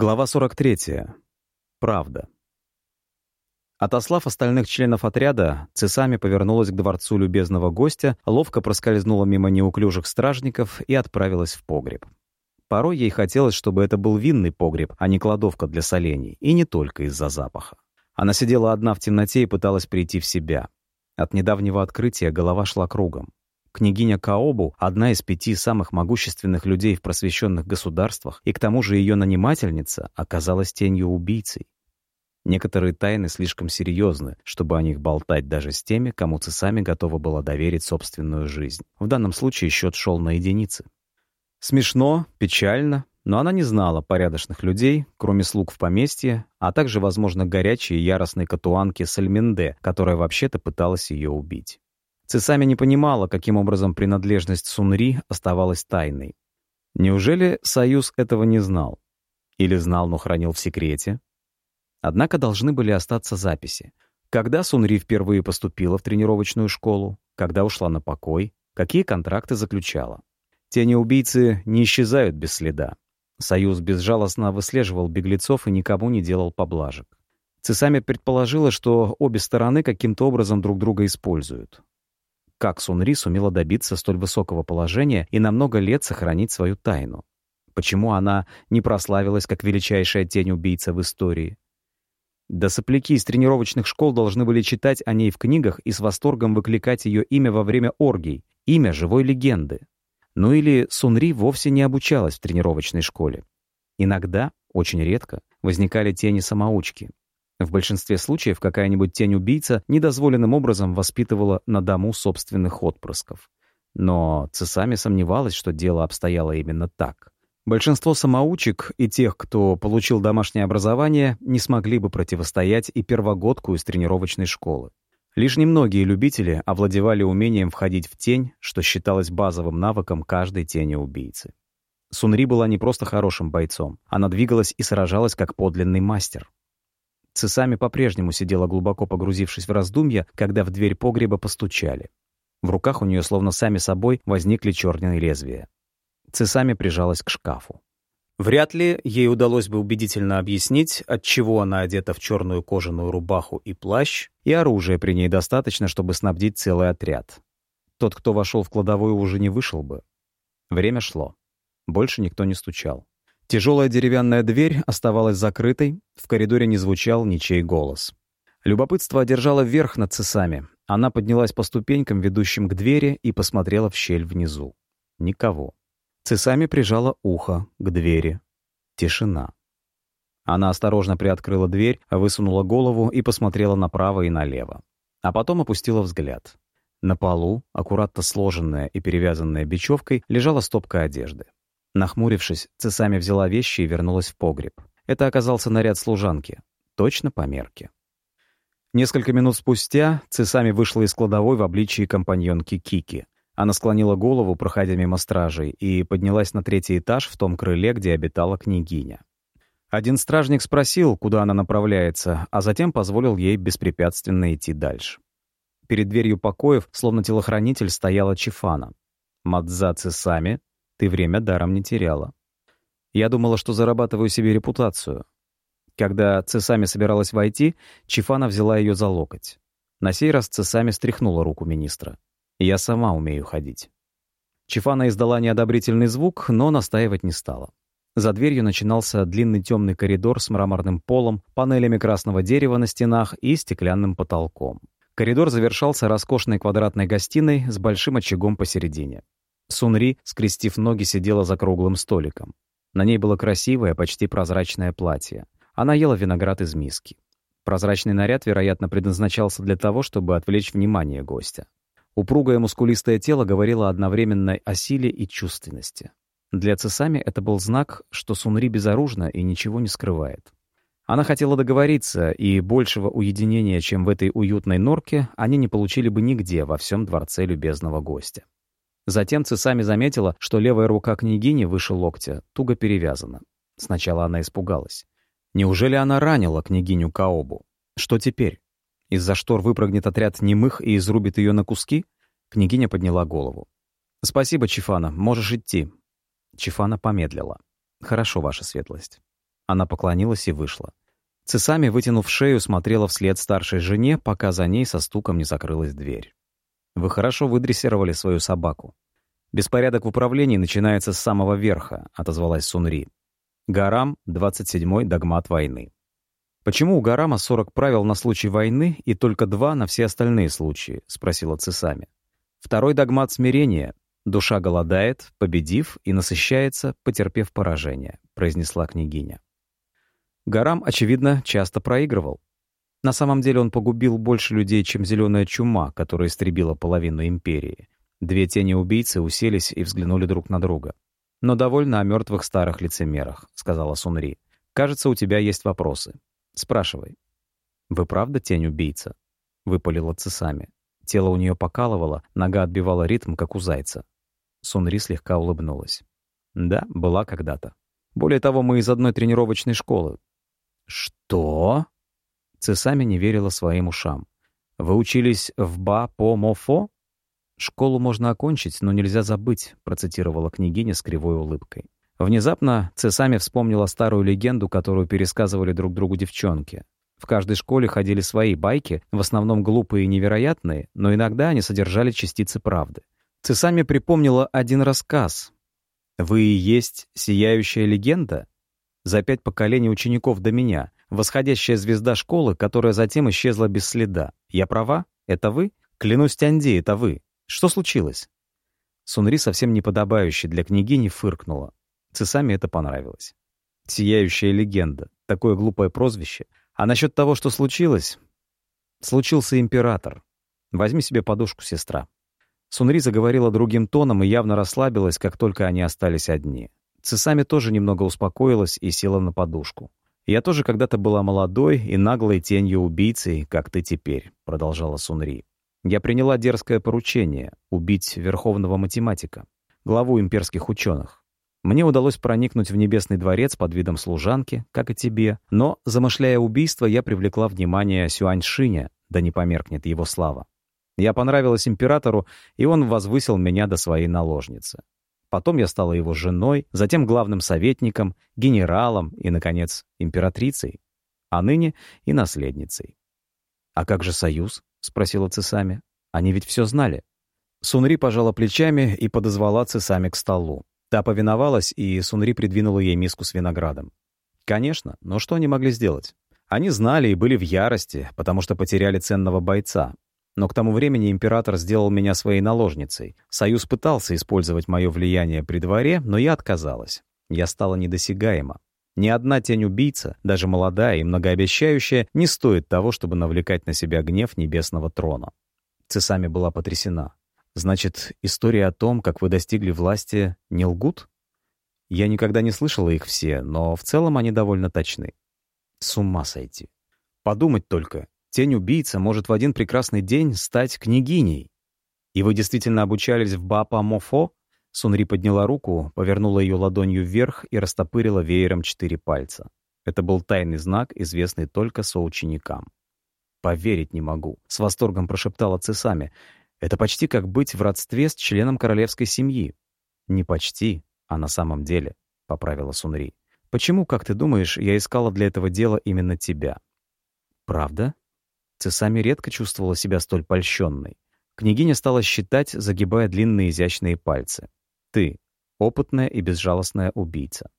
Глава 43. Правда. Отослав остальных членов отряда, Цесами повернулась к дворцу любезного гостя, ловко проскользнула мимо неуклюжих стражников и отправилась в погреб. Порой ей хотелось, чтобы это был винный погреб, а не кладовка для солений, и не только из-за запаха. Она сидела одна в темноте и пыталась прийти в себя. От недавнего открытия голова шла кругом. Княгиня Каобу — одна из пяти самых могущественных людей в просвещенных государствах, и к тому же ее нанимательница оказалась тенью убийцей. Некоторые тайны слишком серьезны, чтобы о них болтать даже с теми, кому Цесами готова была доверить собственную жизнь. В данном случае счет шел на единицы. Смешно, печально, но она не знала порядочных людей, кроме слуг в поместье, а также, возможно, горячей и яростной катуанки Сальменде, которая вообще-то пыталась ее убить. Цесами не понимала, каким образом принадлежность Сунри оставалась тайной. Неужели Союз этого не знал? Или знал, но хранил в секрете? Однако должны были остаться записи. Когда Сунри впервые поступила в тренировочную школу, когда ушла на покой, какие контракты заключала. Тени-убийцы не исчезают без следа. Союз безжалостно выслеживал беглецов и никому не делал поблажек. Цесами предположила, что обе стороны каким-то образом друг друга используют как Сунри сумела добиться столь высокого положения и на много лет сохранить свою тайну. Почему она не прославилась как величайшая тень-убийца в истории? Да сопляки из тренировочных школ должны были читать о ней в книгах и с восторгом выкликать ее имя во время оргий, имя живой легенды. Ну или Сунри вовсе не обучалась в тренировочной школе. Иногда, очень редко, возникали тени-самоучки, в большинстве случаев какая-нибудь тень-убийца недозволенным образом воспитывала на дому собственных отпрысков. Но Цесами сомневалась, что дело обстояло именно так. Большинство самоучек и тех, кто получил домашнее образование, не смогли бы противостоять и первогодку из тренировочной школы. Лишь немногие любители овладевали умением входить в тень, что считалось базовым навыком каждой тени-убийцы. Сунри была не просто хорошим бойцом, она двигалась и сражалась как подлинный мастер. Цесами по-прежнему сидела глубоко погрузившись в раздумья, когда в дверь погреба постучали. В руках у нее словно сами собой возникли черные лезвия. Цесами прижалась к шкафу. Вряд ли ей удалось бы убедительно объяснить, от чего она одета в черную кожаную рубаху и плащ, и оружия при ней достаточно, чтобы снабдить целый отряд. Тот, кто вошел в кладовую, уже не вышел бы. Время шло. Больше никто не стучал. Тяжелая деревянная дверь оставалась закрытой, в коридоре не звучал ничей голос. Любопытство одержало верх над цесами. Она поднялась по ступенькам, ведущим к двери, и посмотрела в щель внизу. Никого. Цесами прижала ухо к двери. Тишина. Она осторожно приоткрыла дверь, высунула голову и посмотрела направо и налево. А потом опустила взгляд. На полу, аккуратно сложенная и перевязанная бечевкой, лежала стопка одежды. Нахмурившись, Цесами взяла вещи и вернулась в погреб. Это оказался наряд служанки. Точно по мерке. Несколько минут спустя Цесами вышла из кладовой в обличии компаньонки Кики. Она склонила голову, проходя мимо стражей, и поднялась на третий этаж в том крыле, где обитала княгиня. Один стражник спросил, куда она направляется, а затем позволил ей беспрепятственно идти дальше. Перед дверью покоев, словно телохранитель, стояла Чифана. Мадза Цесами ты время даром не теряла. Я думала, что зарабатываю себе репутацию. Когда Цесами собиралась войти, Чифана взяла ее за локоть. На сей раз Цесами стряхнула руку министра. «Я сама умею ходить». Чифана издала неодобрительный звук, но настаивать не стала. За дверью начинался длинный темный коридор с мраморным полом, панелями красного дерева на стенах и стеклянным потолком. Коридор завершался роскошной квадратной гостиной с большим очагом посередине. Сунри, скрестив ноги, сидела за круглым столиком. На ней было красивое, почти прозрачное платье. Она ела виноград из миски. Прозрачный наряд, вероятно, предназначался для того, чтобы отвлечь внимание гостя. Упругое мускулистое тело говорило одновременно о силе и чувственности. Для Цесами это был знак, что Сунри безоружна и ничего не скрывает. Она хотела договориться, и большего уединения, чем в этой уютной норке, они не получили бы нигде во всем дворце любезного гостя. Затем Цесами заметила, что левая рука княгини выше локтя, туго перевязана. Сначала она испугалась. Неужели она ранила княгиню Каобу? Что теперь? Из-за штор выпрыгнет отряд немых и изрубит ее на куски? Княгиня подняла голову. «Спасибо, Чифана, можешь идти». Чифана помедлила. «Хорошо, ваша светлость». Она поклонилась и вышла. Цесами, вытянув шею, смотрела вслед старшей жене, пока за ней со стуком не закрылась дверь. «Вы хорошо выдрессировали свою собаку. Беспорядок в управлении начинается с самого верха», — отозвалась Сунри. Гарам — 27-й догмат войны. «Почему у Гарама 40 правил на случай войны и только два на все остальные случаи?» — спросила Цесами. Второй догмат смирения. Душа голодает, победив, и насыщается, потерпев поражение, произнесла княгиня. Гарам, очевидно, часто проигрывал. На самом деле он погубил больше людей, чем зеленая чума, которая истребила половину империи. Две тени убийцы уселись и взглянули друг на друга. «Но довольно о мертвых старых лицемерах», — сказала Сунри. «Кажется, у тебя есть вопросы. Спрашивай». «Вы правда тень-убийца?» — выпалила Цесами. Тело у нее покалывало, нога отбивала ритм, как у зайца. Сунри слегка улыбнулась. «Да, была когда-то. Более того, мы из одной тренировочной школы». «Что?» Цесами не верила своим ушам. «Вы учились в Ба-По-Мо-Фо?» «Школу можно окончить, но нельзя забыть», — процитировала княгиня с кривой улыбкой. Внезапно Цесами вспомнила старую легенду, которую пересказывали друг другу девчонки. В каждой школе ходили свои байки, в основном глупые и невероятные, но иногда они содержали частицы правды. Цесами припомнила один рассказ. «Вы и есть сияющая легенда?» За пять поколений учеников до меня, восходящая звезда школы, которая затем исчезла без следа. Я права? Это вы? Клянусь Тянди, это вы. Что случилось?» Сунри, совсем неподобающий для княгини, фыркнула. Цесами это понравилось. «Сияющая легенда. Такое глупое прозвище. А насчет того, что случилось? Случился император. Возьми себе подушку, сестра. Сунри заговорила другим тоном и явно расслабилась, как только они остались одни. Цесами тоже немного успокоилась и села на подушку. «Я тоже когда-то была молодой и наглой тенью убийцей, как ты теперь», — продолжала Сунри. «Я приняла дерзкое поручение — убить верховного математика, главу имперских ученых. Мне удалось проникнуть в Небесный дворец под видом служанки, как и тебе, но, замышляя убийство, я привлекла внимание Сюаньшиня, да не померкнет его слава. Я понравилась императору, и он возвысил меня до своей наложницы. Потом я стала его женой, затем главным советником, генералом и, наконец, императрицей, а ныне и наследницей. «А как же союз?» — спросила Цесами. «Они ведь все знали». Сунри пожала плечами и подозвала Цесами к столу. Та повиновалась, и Сунри придвинула ей миску с виноградом. Конечно, но что они могли сделать? Они знали и были в ярости, потому что потеряли ценного бойца. Но к тому времени император сделал меня своей наложницей. Союз пытался использовать мое влияние при дворе, но я отказалась. Я стала недосягаема. Ни одна тень-убийца, даже молодая и многообещающая, не стоит того, чтобы навлекать на себя гнев небесного трона. Цесами была потрясена. Значит, история о том, как вы достигли власти, не лгут? Я никогда не слышала их все, но в целом они довольно точны. С ума сойти. Подумать только, тень-убийца может в один прекрасный день стать княгиней. И вы действительно обучались в Бапа-Мофо? Сунри подняла руку, повернула ее ладонью вверх и растопырила веером четыре пальца. Это был тайный знак, известный только соученикам. «Поверить не могу», — с восторгом прошептала Цесами. Это почти как быть в родстве с членом королевской семьи. Не почти, а на самом деле, — поправила Сунри. Почему, как ты думаешь, я искала для этого дела именно тебя? Правда? Цесами редко чувствовала себя столь польщенной. Княгиня стала считать, загибая длинные изящные пальцы. Ты — опытная и безжалостная убийца.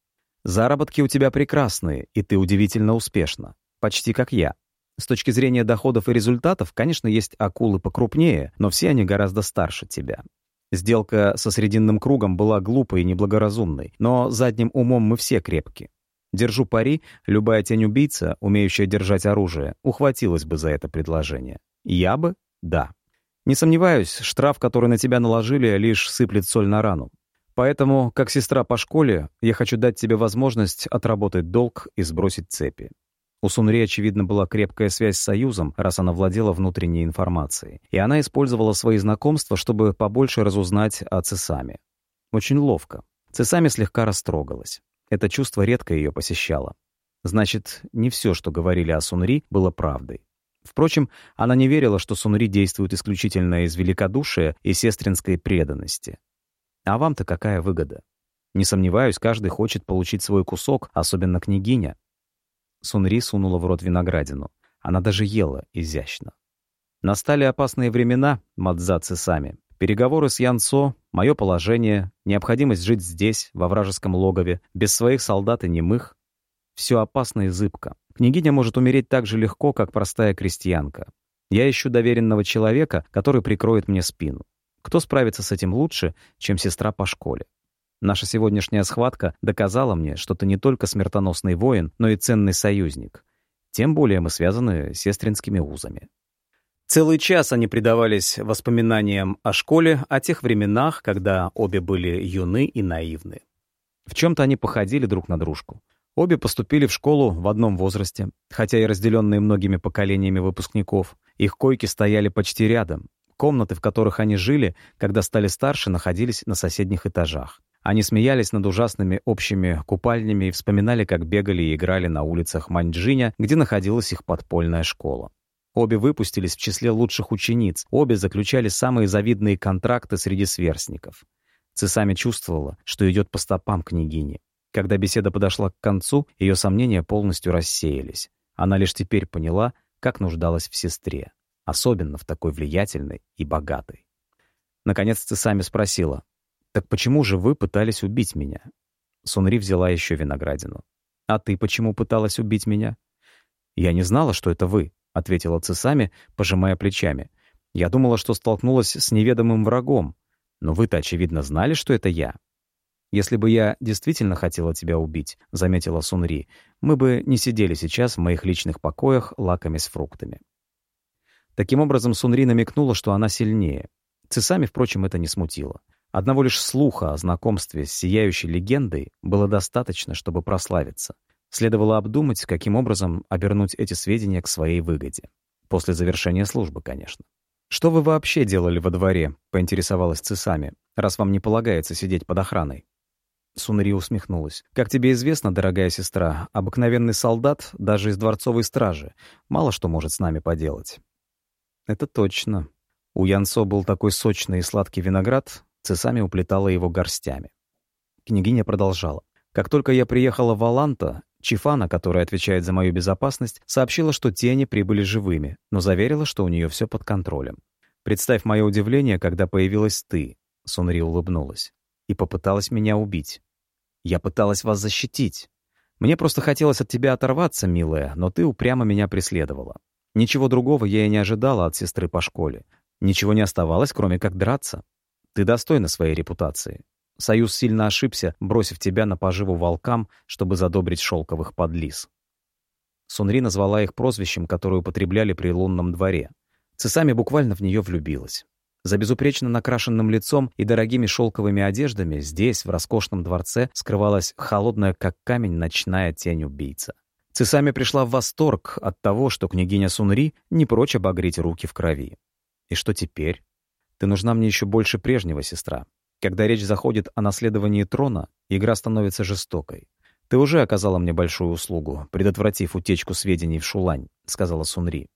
Заработки у тебя прекрасные, и ты удивительно успешна. Почти как я. С точки зрения доходов и результатов, конечно, есть акулы покрупнее, но все они гораздо старше тебя. Сделка со Срединным кругом была глупой и неблагоразумной, но задним умом мы все крепки. Держу пари, любая тень-убийца, умеющая держать оружие, ухватилась бы за это предложение. Я бы? Да. Не сомневаюсь, штраф, который на тебя наложили, лишь сыплет соль на рану. Поэтому, как сестра по школе, я хочу дать тебе возможность отработать долг и сбросить цепи. У Сунри, очевидно, была крепкая связь с Союзом, раз она владела внутренней информацией. И она использовала свои знакомства, чтобы побольше разузнать о Цесаме. Очень ловко. Цесами слегка растрогалась. Это чувство редко ее посещало. Значит, не все, что говорили о Сунри, было правдой. Впрочем, она не верила, что Сунри действует исключительно из великодушия и сестринской преданности. А вам-то какая выгода? Не сомневаюсь, каждый хочет получить свой кусок, особенно княгиня. Сунри сунула в рот виноградину. Она даже ела изящно. Настали опасные времена, Мадзацы сами. Переговоры с Янцо, мое положение, необходимость жить здесь, во вражеском логове, без своих солдат и немых. Все опасно и зыбко. Княгиня может умереть так же легко, как простая крестьянка. Я ищу доверенного человека, который прикроет мне спину. Кто справится с этим лучше, чем сестра по школе? Наша сегодняшняя схватка доказала мне, что ты не только смертоносный воин, но и ценный союзник. Тем более мы связаны сестринскими узами. Целый час они предавались воспоминаниям о школе, о тех временах, когда обе были юны и наивны. В чем-то они походили друг на дружку. Обе поступили в школу в одном возрасте, хотя и разделенные многими поколениями выпускников. Их койки стояли почти рядом. Комнаты, в которых они жили, когда стали старше, находились на соседних этажах. Они смеялись над ужасными общими купальнями и вспоминали, как бегали и играли на улицах Маньчжиня, где находилась их подпольная школа. Обе выпустились в числе лучших учениц, обе заключали самые завидные контракты среди сверстников. Цесами чувствовала, что идет по стопам княгини. Когда беседа подошла к концу, ее сомнения полностью рассеялись. Она лишь теперь поняла, как нуждалась в сестре, особенно в такой влиятельной и богатой. Наконец Цесами спросила, «Так почему же вы пытались убить меня?» Сунри взяла еще виноградину. «А ты почему пыталась убить меня?» «Я не знала, что это вы», — ответила Цесами, пожимая плечами. «Я думала, что столкнулась с неведомым врагом. Но вы-то, очевидно, знали, что это я». «Если бы я действительно хотела тебя убить», — заметила Сунри, «мы бы не сидели сейчас в моих личных покоях, лаками с фруктами». Таким образом, Сунри намекнула, что она сильнее. Цесами, впрочем, это не смутило. Одного лишь слуха о знакомстве с сияющей легендой было достаточно, чтобы прославиться. Следовало обдумать, каким образом обернуть эти сведения к своей выгоде. После завершения службы, конечно. «Что вы вообще делали во дворе?» — поинтересовалась Цесами, «раз вам не полагается сидеть под охраной». Сунари усмехнулась. «Как тебе известно, дорогая сестра, обыкновенный солдат, даже из дворцовой стражи, мало что может с нами поделать». «Это точно. У Янцо был такой сочный и сладкий виноград, Цесами уплетала его горстями». Княгиня продолжала. «Как только я приехала в Аланта, Чифана, которая отвечает за мою безопасность, сообщила, что тени прибыли живыми, но заверила, что у нее все под контролем. «Представь мое удивление, когда появилась ты», — Сунри улыбнулась, «и попыталась меня убить. Я пыталась вас защитить. Мне просто хотелось от тебя оторваться, милая, но ты упрямо меня преследовала. Ничего другого я и не ожидала от сестры по школе. Ничего не оставалось, кроме как драться. Ты достойна своей репутации. Союз сильно ошибся, бросив тебя на поживу волкам, чтобы задобрить шелковых подлиз. Сунри назвала их прозвищем, которое употребляли при лунном дворе. Цесами буквально в нее влюбилась. За безупречно накрашенным лицом и дорогими шелковыми одеждами здесь, в роскошном дворце, скрывалась холодная, как камень, ночная тень убийца. Цесами пришла в восторг от того, что княгиня Сунри не прочь обогреть руки в крови. И что теперь? Ты нужна мне еще больше прежнего, сестра. Когда речь заходит о наследовании трона, игра становится жестокой. «Ты уже оказала мне большую услугу, предотвратив утечку сведений в Шулань», — сказала Сунри.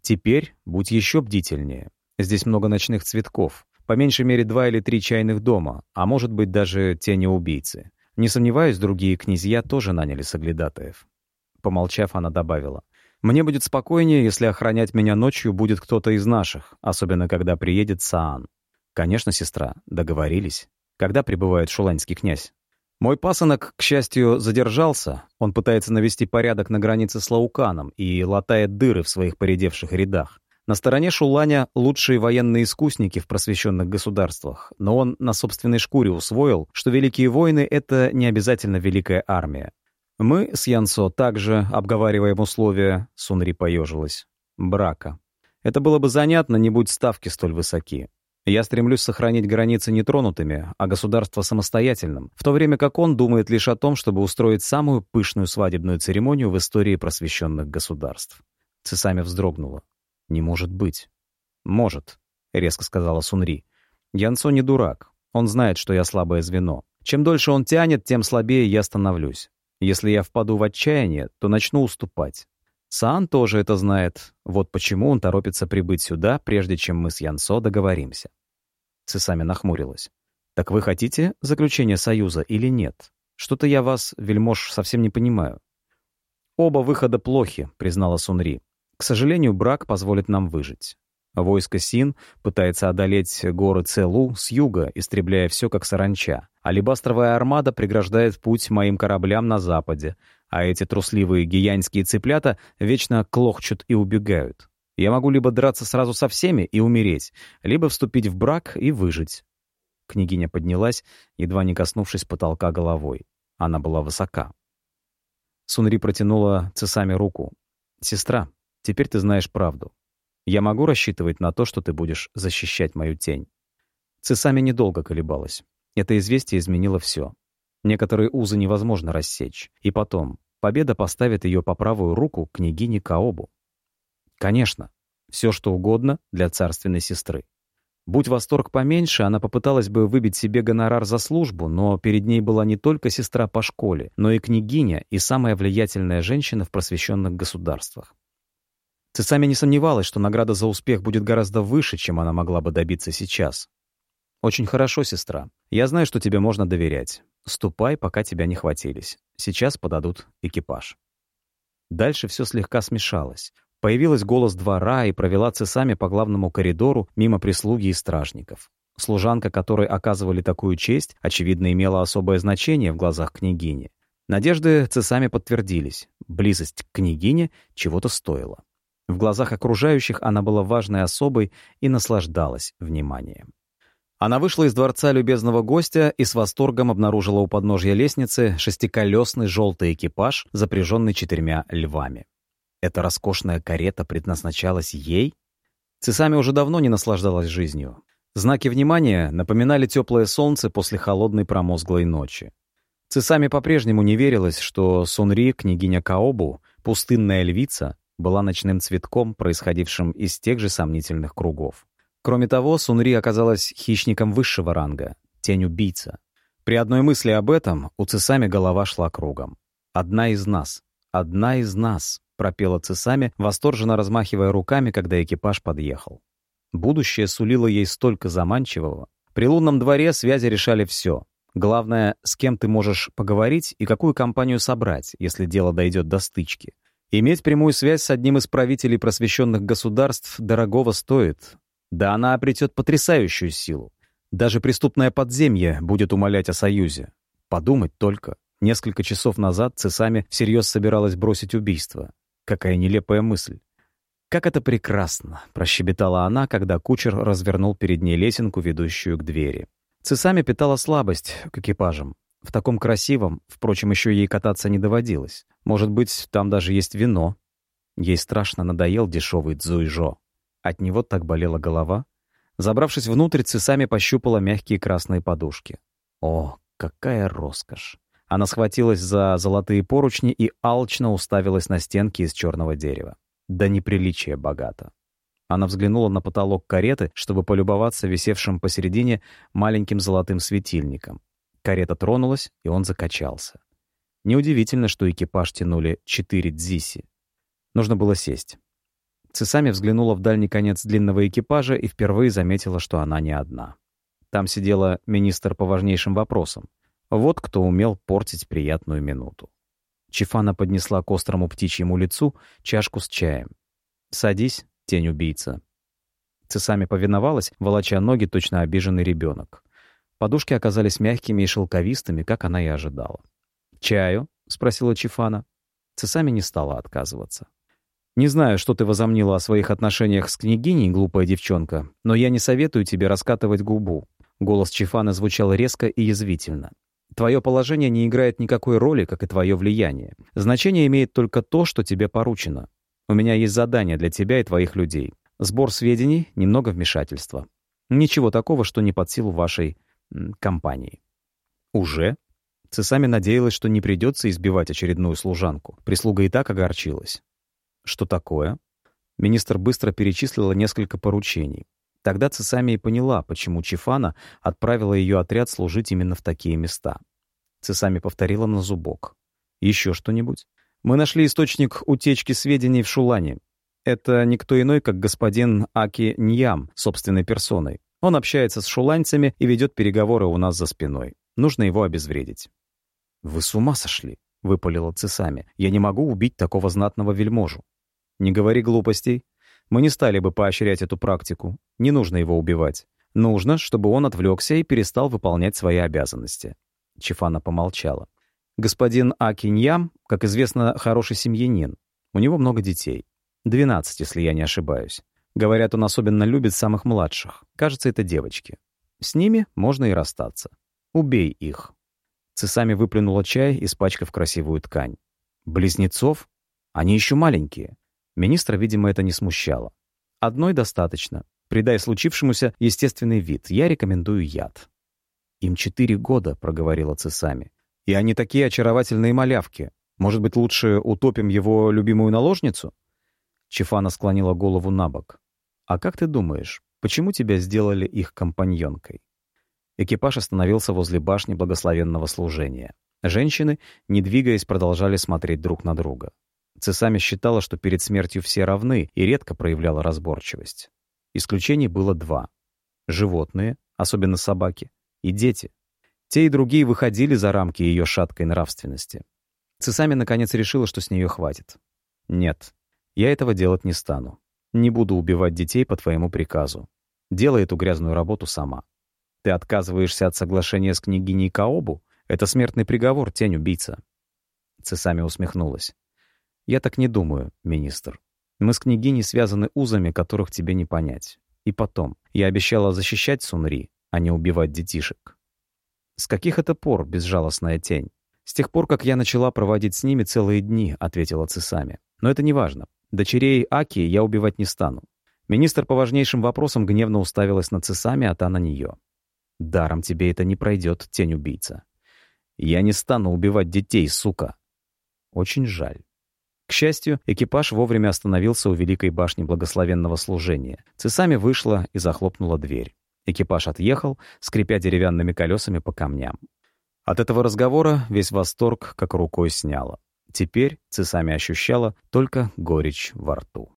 «Теперь будь еще бдительнее. Здесь много ночных цветков, по меньшей мере два или три чайных дома, а может быть даже тени убийцы. Не сомневаюсь, другие князья тоже наняли соглядатаев». Помолчав, она добавила. «Мне будет спокойнее, если охранять меня ночью будет кто-то из наших, особенно когда приедет Саан. «Конечно, сестра, договорились. Когда прибывает шуланский князь?» Мой пасынок, к счастью, задержался. Он пытается навести порядок на границе с Лауканом и латает дыры в своих поредевших рядах. На стороне Шуланя лучшие военные искусники в просвещенных государствах, но он на собственной шкуре усвоил, что великие войны — это не обязательно великая армия. Мы с Янсо также обговариваем условия, Сунри поежилась, брака. Это было бы занятно, не будь ставки столь высоки. Я стремлюсь сохранить границы нетронутыми, а государство самостоятельным, в то время как он думает лишь о том, чтобы устроить самую пышную свадебную церемонию в истории просвещенных государств. Цесами вздрогнула. «Не может быть». «Может», — резко сказала Сунри. «Янцо не дурак. Он знает, что я слабое звено. Чем дольше он тянет, тем слабее я становлюсь. Если я впаду в отчаяние, то начну уступать. Сан тоже это знает. Вот почему он торопится прибыть сюда, прежде чем мы с Янсо договоримся. Цесами нахмурилась. «Так вы хотите заключение союза или нет? Что-то я вас, вельмож, совсем не понимаю». «Оба выхода плохи», — признала Сунри. «К сожалению, брак позволит нам выжить. Войско Син пытается одолеть горы Целу с юга, истребляя все как саранча. Алибастровая армада преграждает путь моим кораблям на западе, а эти трусливые гиянские цыплята вечно клохчут и убегают. Я могу либо драться сразу со всеми и умереть, либо вступить в брак и выжить. Княгиня поднялась, едва не коснувшись потолка головой. Она была высока. Сунри протянула цесами руку. «Сестра, теперь ты знаешь правду. Я могу рассчитывать на то, что ты будешь защищать мою тень?» Цесами недолго колебалась. Это известие изменило все. Некоторые узы невозможно рассечь. И потом, победа поставит ее по правую руку княгине Каобу. Конечно, все что угодно для царственной сестры. Будь восторг поменьше, она попыталась бы выбить себе гонорар за службу, но перед ней была не только сестра по школе, но и княгиня и самая влиятельная женщина в просвещенных государствах. Цесами не сомневалась, что награда за успех будет гораздо выше, чем она могла бы добиться сейчас. «Очень хорошо, сестра. Я знаю, что тебе можно доверять. Ступай, пока тебя не хватились. Сейчас подадут экипаж». Дальше все слегка смешалось. Появилась голос двора и провела цесами по главному коридору мимо прислуги и стражников. Служанка, которой оказывали такую честь, очевидно, имела особое значение в глазах княгини. Надежды цесами подтвердились. Близость к княгине чего-то стоила. В глазах окружающих она была важной особой и наслаждалась вниманием. Она вышла из дворца любезного гостя и с восторгом обнаружила у подножья лестницы шестиколесный желтый экипаж, запряженный четырьмя львами. Эта роскошная карета предназначалась ей? Цесами уже давно не наслаждалась жизнью. Знаки внимания напоминали теплое солнце после холодной промозглой ночи. Цесами по-прежнему не верилось, что Сунри, княгиня Каобу, пустынная львица, была ночным цветком, происходившим из тех же сомнительных кругов. Кроме того, Сунри оказалась хищником высшего ранга, тень-убийца. При одной мысли об этом у Цесами голова шла кругом. «Одна из нас, одна из нас», пропела Цесами, восторженно размахивая руками, когда экипаж подъехал. Будущее сулило ей столько заманчивого. При лунном дворе связи решали все. Главное, с кем ты можешь поговорить и какую компанию собрать, если дело дойдет до стычки. Иметь прямую связь с одним из правителей просвещенных государств дорогого стоит. Да она обретет потрясающую силу. Даже преступное подземье будет умолять о союзе. Подумать только. Несколько часов назад Цесами всерьез собиралась бросить убийство. Какая нелепая мысль. «Как это прекрасно!» — прощебетала она, когда кучер развернул перед ней лесенку, ведущую к двери. Цесами питала слабость к экипажам. В таком красивом, впрочем, еще ей кататься не доводилось. Может быть, там даже есть вино. Ей страшно надоел дешевый дзуйжо. От него так болела голова. Забравшись внутрь, Цесами пощупала мягкие красные подушки. О, какая роскошь! Она схватилась за золотые поручни и алчно уставилась на стенки из черного дерева. Да неприличие богато. Она взглянула на потолок кареты, чтобы полюбоваться висевшим посередине маленьким золотым светильником. Карета тронулась, и он закачался. Неудивительно, что экипаж тянули четыре дзиси. Нужно было сесть. Цесами взглянула в дальний конец длинного экипажа и впервые заметила, что она не одна. Там сидела министр по важнейшим вопросам. Вот кто умел портить приятную минуту. Чифана поднесла к острому птичьему лицу чашку с чаем. «Садись, тень-убийца». Цесами повиновалась, волоча ноги, точно обиженный ребенок. Подушки оказались мягкими и шелковистыми, как она и ожидала. «Чаю?» — спросила Чифана. Цесами не стала отказываться. «Не знаю, что ты возомнила о своих отношениях с княгиней, глупая девчонка, но я не советую тебе раскатывать губу». Голос Чифана звучал резко и язвительно. Твое положение не играет никакой роли, как и твое влияние. Значение имеет только то, что тебе поручено. У меня есть задание для тебя и твоих людей. Сбор сведений, немного вмешательства. Ничего такого, что не под силу вашей компании. Уже? Цесами надеялась, что не придется избивать очередную служанку. Прислуга и так огорчилась. Что такое? Министр быстро перечислила несколько поручений. Тогда Цесами и поняла, почему Чифана отправила ее отряд служить именно в такие места. Цесами повторила на зубок. «Еще что-нибудь?» «Мы нашли источник утечки сведений в Шулане. Это никто иной, как господин Аки Ньям, собственной персоной. Он общается с шуланьцами и ведет переговоры у нас за спиной. Нужно его обезвредить». «Вы с ума сошли? — выпалила Цесами. «Я не могу убить такого знатного вельможу». «Не говори глупостей. Мы не стали бы поощрять эту практику. Не нужно его убивать. Нужно, чтобы он отвлекся и перестал выполнять свои обязанности». Чифана помолчала. «Господин Акиньям, как известно, хороший семьянин. У него много детей. Двенадцать, если я не ошибаюсь. Говорят, он особенно любит самых младших. Кажется, это девочки. С ними можно и расстаться. Убей их». Цесами выплюнула чай, испачкав красивую ткань. «Близнецов? Они еще маленькие». Министра, видимо, это не смущало. «Одной достаточно. Придай случившемуся естественный вид. Я рекомендую яд». «Им четыре года», — проговорила Цесами. «И они такие очаровательные малявки. Может быть, лучше утопим его любимую наложницу?» Чифана склонила голову на бок. «А как ты думаешь, почему тебя сделали их компаньонкой?» Экипаж остановился возле башни благословенного служения. Женщины, не двигаясь, продолжали смотреть друг на друга. Цесами считала, что перед смертью все равны и редко проявляла разборчивость. Исключений было два. Животные, особенно собаки, и дети. Те и другие выходили за рамки ее шаткой нравственности. Цесами наконец решила, что с нее хватит. «Нет, я этого делать не стану. Не буду убивать детей по твоему приказу. Делай эту грязную работу сама. Ты отказываешься от соглашения с княгиней Каобу? Это смертный приговор, тень-убийца». Цесами усмехнулась. «Я так не думаю, министр. Мы с княгиней связаны узами, которых тебе не понять. И потом, я обещала защищать Сунри, а не убивать детишек». «С каких это пор, безжалостная тень?» «С тех пор, как я начала проводить с ними целые дни», — ответила Цесами. «Но это не важно. Дочерей Аки я убивать не стану». Министр по важнейшим вопросам гневно уставилась на Цесами, а та на нее. Даром тебе это не пройдет, тень-убийца. Я не стану убивать детей, сука. Очень жаль. К счастью, экипаж вовремя остановился у Великой башни Благословенного Служения. Цесами вышла и захлопнула дверь. Экипаж отъехал, скрипя деревянными колесами по камням. От этого разговора весь восторг как рукой сняло. Теперь Цесами ощущала только горечь во рту.